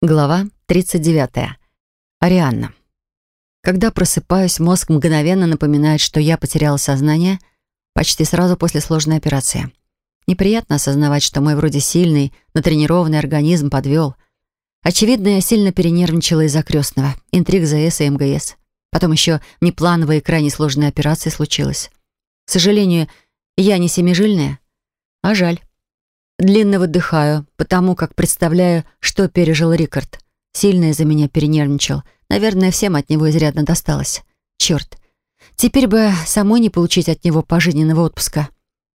Глава 39. Арианна. Когда просыпаюсь, мозг мгновенно напоминает, что я потеряла сознание почти сразу после сложной операции. Неприятно осознавать, что мой вроде сильный, натренированный организм подвел. Очевидно, я сильно перенервничала из-за крестного, интриг ЗС и МГС. Потом еще неплановая и крайне сложная операция случилась. К сожалению, я не семижильная, а жаль. Длинно выдыхаю, потому как представляю, что пережил Рикард. Сильно из-за меня перенервничал. Наверное, всем от него изрядно досталось. Черт. Теперь бы самой не получить от него пожизненного отпуска.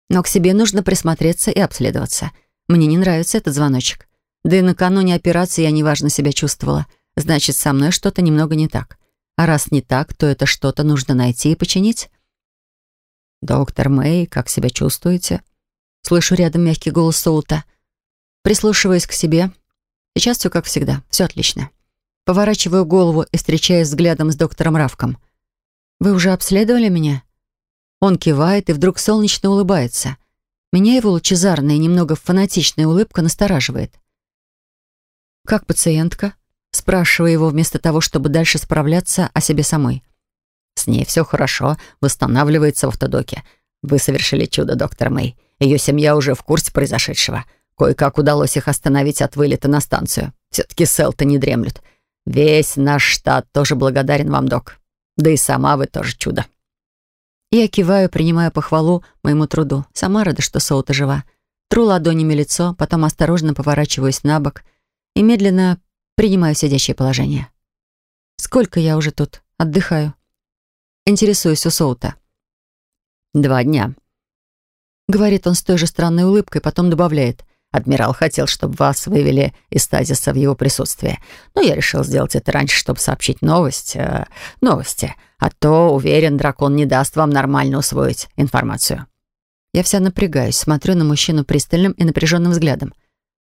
Но к себе нужно присмотреться и обследоваться. Мне не нравится этот звоночек. Да и накануне операции я неважно себя чувствовала. Значит, со мной что-то немного не так. А раз не так, то это что-то нужно найти и починить. «Доктор Мэй, как себя чувствуете?» Слышу рядом мягкий голос Соута. Прислушиваясь к себе. Сейчас все как всегда. Все отлично. Поворачиваю голову и встречаюсь взглядом с доктором Равком. «Вы уже обследовали меня?» Он кивает и вдруг солнечно улыбается. Меня его лучезарная и немного фанатичная улыбка настораживает. «Как пациентка?» Спрашиваю его вместо того, чтобы дальше справляться о себе самой. «С ней все хорошо, восстанавливается в автодоке. Вы совершили чудо, доктор Мэй. Ее семья уже в курсе произошедшего. Кое-как удалось их остановить от вылета на станцию. Все-таки селты не дремлют. Весь наш штат тоже благодарен вам, док. Да и сама вы тоже чудо. Я киваю, принимая похвалу моему труду. Сама рада, что Соута жива. Тру ладонями лицо, потом осторожно поворачиваюсь на бок и медленно принимаю сидящее положение. Сколько я уже тут? Отдыхаю. Интересуюсь у Соута. Два дня. Говорит он с той же странной улыбкой, потом добавляет. Адмирал хотел, чтобы вас вывели из стазиса в его присутствии. Но я решил сделать это раньше, чтобы сообщить новость. Э, новости. А то, уверен, дракон не даст вам нормально усвоить информацию. Я вся напрягаюсь, смотрю на мужчину пристальным и напряженным взглядом.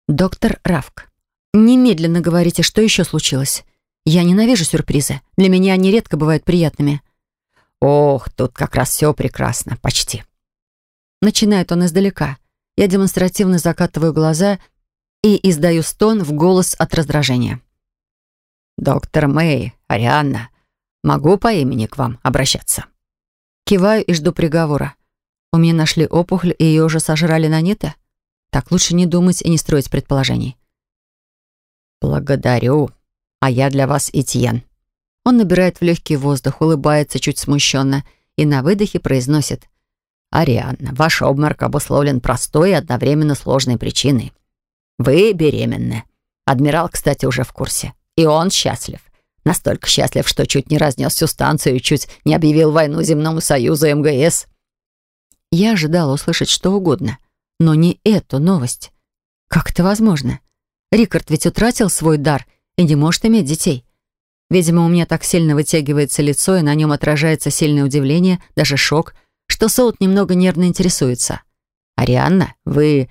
«Доктор Равк, немедленно говорите, что еще случилось. Я ненавижу сюрпризы. Для меня они редко бывают приятными». «Ох, тут как раз все прекрасно. Почти». Начинает он издалека. Я демонстративно закатываю глаза и издаю стон в голос от раздражения. «Доктор Мэй, Арианна, могу по имени к вам обращаться?» Киваю и жду приговора. У меня нашли опухоль, и ее уже сожрали на нето? Так лучше не думать и не строить предположений. «Благодарю. А я для вас Этьен». Он набирает в легкий воздух, улыбается чуть смущенно и на выдохе произносит «Арианна, ваш обморок обусловлен простой и одновременно сложной причиной. Вы беременны. Адмирал, кстати, уже в курсе. И он счастлив. Настолько счастлив, что чуть не разнес всю станцию и чуть не объявил войну Земному Союзу МГС». Я ожидала услышать что угодно, но не эту новость. Как это возможно? Рикард ведь утратил свой дар и не может иметь детей. Видимо, у меня так сильно вытягивается лицо, и на нем отражается сильное удивление, даже шок — что Соут немного нервно интересуется. «Арианна, вы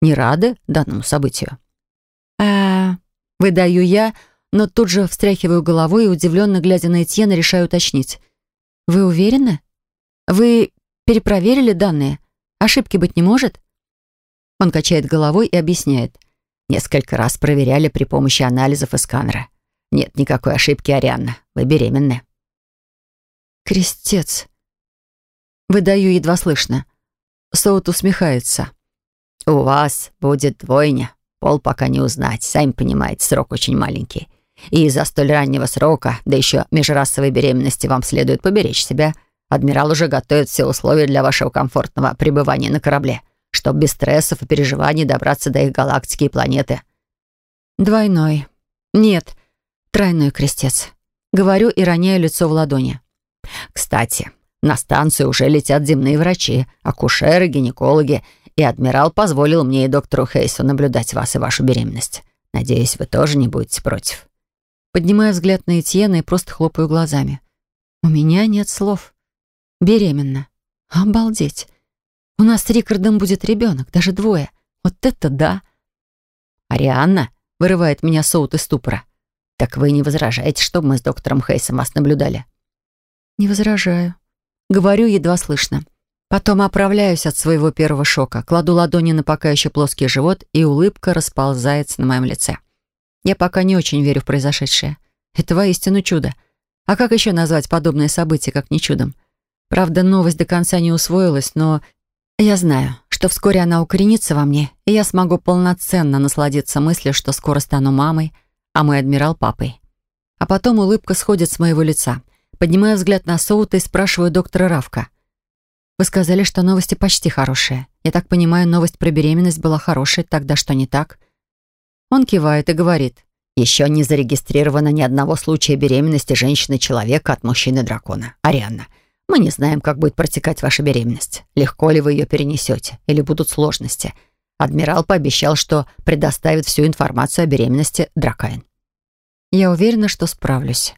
не рады данному событию?» «А...» Выдаю я, но тут же встряхиваю головой и, удивленно глядя на Этьена, решаю уточнить. «Вы уверены? Вы перепроверили данные? Ошибки быть не может?» Он качает головой и объясняет. «Несколько раз проверяли при помощи анализов и сканера. Нет никакой ошибки, Арианна. Вы беременны». «Крестец», Выдаю едва слышно. Соут усмехается. «У вас будет двойня. Пол пока не узнать. Сами понимаете, срок очень маленький. И из-за столь раннего срока, да еще межрасовой беременности, вам следует поберечь себя. Адмирал уже готовит все условия для вашего комфортного пребывания на корабле, чтобы без стрессов и переживаний добраться до их галактики и планеты». «Двойной. Нет, тройной крестец». Говорю и роняю лицо в ладони. «Кстати, на станцию уже летят земные врачи, акушеры, гинекологи, и адмирал позволил мне и доктору Хейсу наблюдать вас и вашу беременность. Надеюсь, вы тоже не будете против». Поднимаю взгляд на Этьена и просто хлопаю глазами. «У меня нет слов. Беременна. Обалдеть. У нас с Рикардом будет ребенок, даже двое. Вот это да!» «Арианна?» — вырывает меня Соут из ступора. «Так вы не возражаете, чтобы мы с доктором Хейсом вас наблюдали?» «Не возражаю», Говорю едва слышно. Потом оправляюсь от своего первого шока, кладу ладони на пока еще плоский живот, и улыбка расползается на моем лице. Я пока не очень верю в произошедшее. Это воистину чудо. А как еще назвать подобное событие, как не чудом? Правда, новость до конца не усвоилась, но я знаю, что вскоре она укоренится во мне, и я смогу полноценно насладиться мыслью, что скоро стану мамой, а мой адмирал — папой. А потом улыбка сходит с моего лица. Поднимаю взгляд на Соута и спрашиваю доктора Равка. «Вы сказали, что новости почти хорошие. Я так понимаю, новость про беременность была хорошей, тогда что не так?» Он кивает и говорит. «Еще не зарегистрировано ни одного случая беременности женщины-человека от мужчины-дракона. Арианна, мы не знаем, как будет протекать ваша беременность. Легко ли вы ее перенесете, или будут сложности. Адмирал пообещал, что предоставит всю информацию о беременности Дракайн. Я уверена, что справлюсь.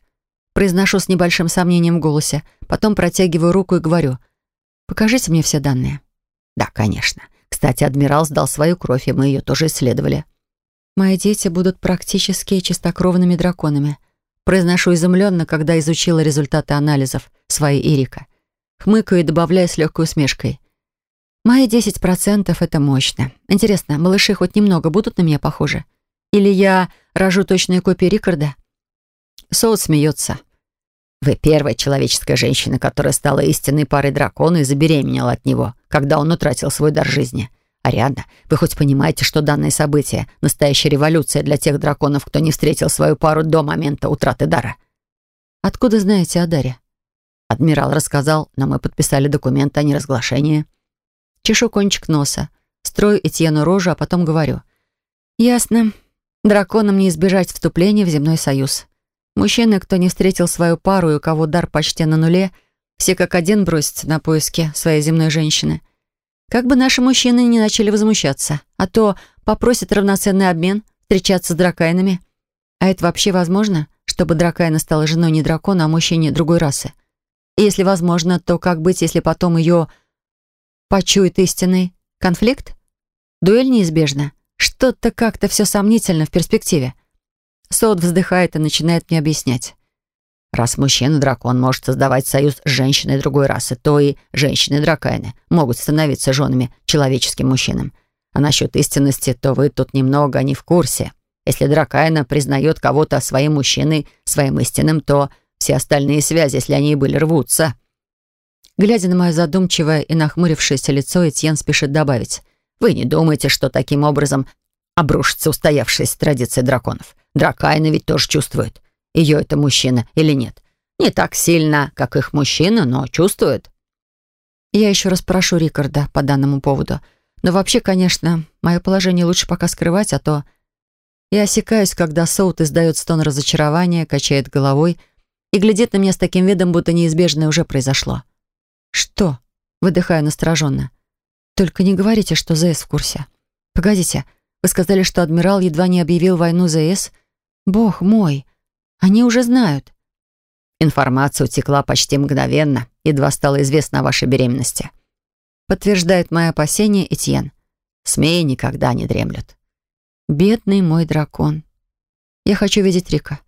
Произношу с небольшим сомнением в голосе, потом протягиваю руку и говорю, «Покажите мне все данные». «Да, конечно. Кстати, адмирал сдал свою кровь, и мы ее тоже исследовали». «Мои дети будут практически чистокровными драконами», Произношу изумленно, когда изучила результаты анализов своей Ирика. Хмыкаю и добавляю с легкой усмешкой. Мои 10% — это мощно. Интересно, малыши хоть немного будут на меня похожи? Или я рожу точную копию Рикарда? Соут смеется. Вы первая человеческая женщина, которая стала истинной парой дракона и забеременела от него, когда он утратил свой дар жизни. Ариадна, вы хоть понимаете, что данное событие — настоящая революция для тех драконов, кто не встретил свою пару до момента утраты дара? Откуда знаете о даре? Адмирал рассказал, но мы подписали документы о неразглашении. Чешу кончик носа, строю Этьену рожу, а потом говорю. Ясно. Драконам не избежать вступления в земной союз. Мужчины, кто не встретил свою пару и у кого дар почти на нуле, все как один бросятся на поиски своей земной женщины. Как бы наши мужчины не начали возмущаться, а то попросят равноценный обмен, встречаться с дракайнами. А это вообще возможно, чтобы дракайна стала женой не дракона, а мужчине другой расы? И если возможно, то как быть, если потом ее почует истинный конфликт? Дуэль неизбежна. Что-то как-то все сомнительно в перспективе. Сод вздыхает и начинает мне объяснять. Раз мужчина-дракон может создавать союз с женщиной другой расы, то и женщины-дракайны могут становиться женами человеческим мужчинам. А насчет истинности, то вы тут немного не в курсе. Если дракайна признает кого-то своим мужчиной, своим истинным, то все остальные связи, если они и были, рвутся. Глядя на мое задумчивое и нахмурившееся лицо, Этьен спешит добавить. «Вы не думаете, что таким образом обрушится устоявшаяся традиция драконов? Дракайны ведь тоже чувствуют ее это мужчина или нет. Не так сильно, как их мужчина, но чувствует. Я еще раз прошу Рикарда по данному поводу. Но вообще, конечно, мое положение лучше пока скрывать, а то... Я осекаюсь, когда Соут издает стон разочарования, качает головой и глядит на меня с таким видом, будто неизбежное уже произошло. «Что?» — выдыхаю настороженно. «Только не говорите, что ЗС в курсе. Погодите, вы сказали, что адмирал едва не объявил войну ЗС? Бог мой!» Они уже знают. Информация утекла почти мгновенно, едва стало известно о вашей беременности. Подтверждает мои опасения Этьен. СМИ никогда не дремлют. Бедный мой дракон. Я хочу видеть Рика.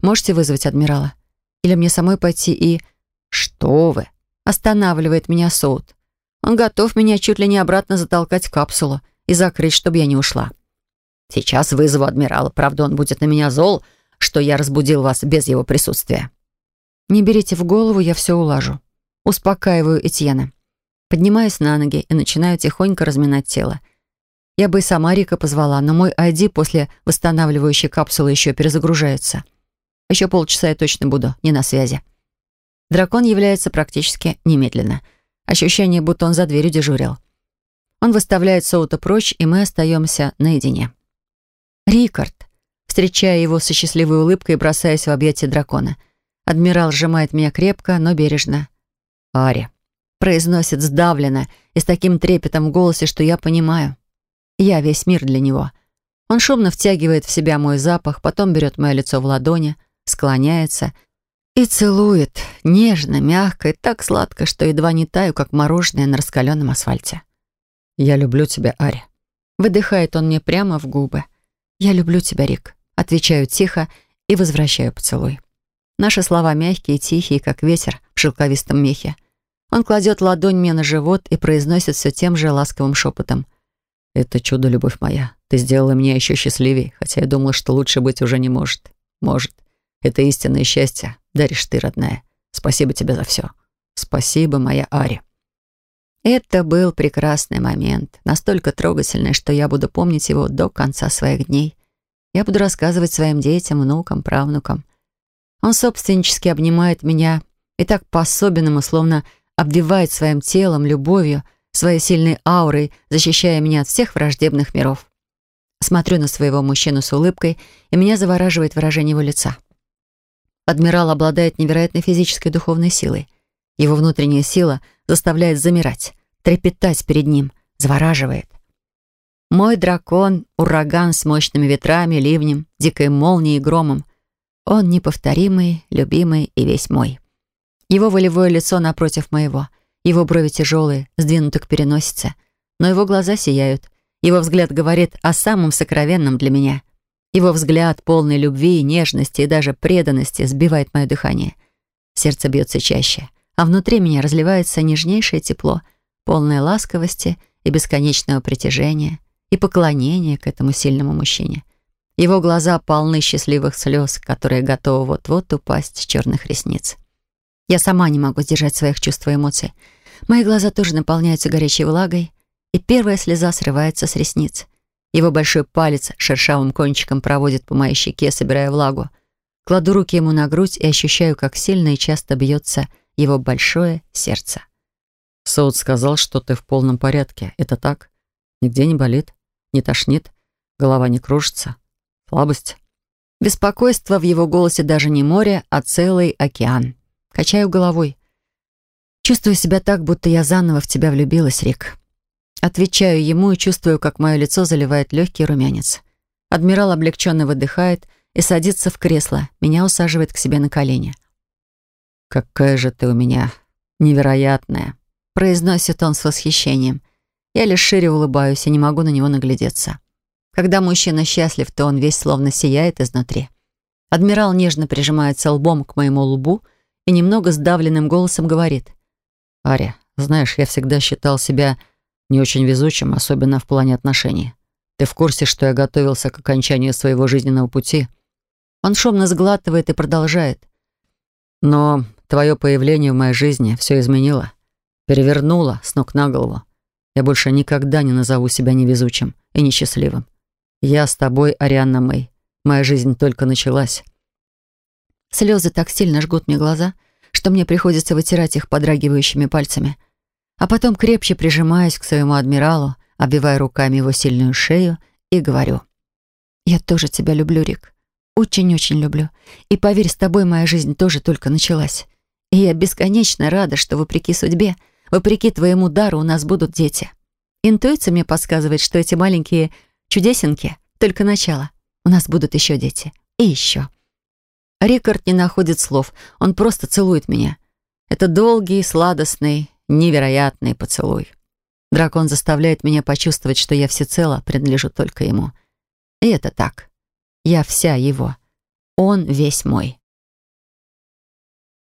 Можете вызвать адмирала? Или мне самой пойти и... Что вы? Останавливает меня Соут. Он готов меня чуть ли не обратно затолкать в капсулу и закрыть, чтобы я не ушла. Сейчас вызову адмирала. Правда, он будет на меня зол, что я разбудил вас без его присутствия». «Не берите в голову, я все улажу». Успокаиваю Этьена. Поднимаюсь на ноги и начинаю тихонько разминать тело. Я бы и сама Рика позвала, но мой ID после восстанавливающей капсулы еще перезагружается. Еще полчаса я точно буду не на связи. Дракон является практически немедленно. Ощущение, будто он за дверью дежурил. Он выставляет Соута прочь, и мы остаемся наедине. «Рикард!» встречая его со счастливой улыбкой и бросаясь в объятия дракона. Адмирал сжимает меня крепко, но бережно. «Ари», — произносит сдавленно и с таким трепетом в голосе, что я понимаю. Я весь мир для него. Он шумно втягивает в себя мой запах, потом берет мое лицо в ладони, склоняется и целует, нежно, мягко и так сладко, что едва не таю, как мороженое на раскаленном асфальте. «Я люблю тебя, Ари», — выдыхает он мне прямо в губы. «Я люблю тебя, Рик». Отвечаю тихо и возвращаю поцелуй. Наши слова мягкие, тихие, как ветер в шелковистом мехе. Он кладет ладонь мне на живот и произносит все тем же ласковым шепотом. «Это чудо, любовь моя. Ты сделала меня еще счастливее, хотя я думала, что лучше быть уже не может. Может. Это истинное счастье. Даришь ты, родная. Спасибо тебе за все. Спасибо, моя Ари. Это был прекрасный момент, настолько трогательный, что я буду помнить его до конца своих дней. Я буду рассказывать своим детям, внукам, правнукам. Он собственнически обнимает меня и так по-особенному, словно обвивает своим телом, любовью, своей сильной аурой, защищая меня от всех враждебных миров. Смотрю на своего мужчину с улыбкой, и меня завораживает выражение его лица. Адмирал обладает невероятной физической и духовной силой. Его внутренняя сила заставляет замирать, трепетать перед ним, завораживает. Мой дракон — ураган с мощными ветрами, ливнем, дикой молнией и громом. Он неповторимый, любимый и весь мой. Его волевое лицо напротив моего, его брови тяжелые, сдвинуты к переносице, но его глаза сияют. Его взгляд говорит о самом сокровенном для меня. Его взгляд, полный любви, нежности и даже преданности, сбивает мое дыхание. Сердце бьется чаще а внутри меня разливается нежнейшее тепло, полное ласковости и бесконечного притяжения и поклонения к этому сильному мужчине. Его глаза полны счастливых слез, которые готовы вот-вот упасть с черных ресниц. Я сама не могу сдержать своих чувств и эмоций. Мои глаза тоже наполняются горячей влагой, и первая слеза срывается с ресниц. Его большой палец шершавым кончиком проводит по моей щеке, собирая влагу. Кладу руки ему на грудь и ощущаю, как сильно и часто бьется его большое сердце. Соут сказал, что ты в полном порядке. Это так? Нигде не болит? Не тошнит? Голова не кружится? Слабость? Беспокойство в его голосе даже не море, а целый океан. Качаю головой. Чувствую себя так, будто я заново в тебя влюбилась, Рик. Отвечаю ему и чувствую, как мое лицо заливает легкий румянец. Адмирал облегченно выдыхает и садится в кресло. Меня усаживает к себе на колени. «Какая же ты у меня невероятная!» произносит он с восхищением. Я лишь шире улыбаюсь и не могу на него наглядеться. Когда мужчина счастлив, то он весь словно сияет изнутри. Адмирал нежно прижимается лбом к моему лбу и немного сдавленным голосом говорит. «Аря, знаешь, я всегда считал себя не очень везучим, особенно в плане отношений. Ты в курсе, что я готовился к окончанию своего жизненного пути?» Он шумно сглатывает и продолжает. «Но Твое появление в моей жизни все изменило. Перевернуло с ног на голову. Я больше никогда не назову себя невезучим и несчастливым. Я с тобой, Арианна Мэй. Моя жизнь только началась. Слезы так сильно жгут мне глаза, что мне приходится вытирать их подрагивающими пальцами. А потом крепче прижимаюсь к своему адмиралу, обвивая руками его сильную шею и говорю. «Я тоже тебя люблю, Рик. Очень-очень люблю. И поверь, с тобой моя жизнь тоже только началась. И я бесконечно рада, что вопреки судьбе, вопреки твоему дару у нас будут дети. Интуиция мне подсказывает, что эти маленькие чудесинки — только начало. У нас будут еще дети. И еще. Рикард не находит слов. Он просто целует меня. Это долгий, сладостный, невероятный поцелуй. Дракон заставляет меня почувствовать, что я всецело принадлежу только ему. И это так. Я вся его. Он весь мой.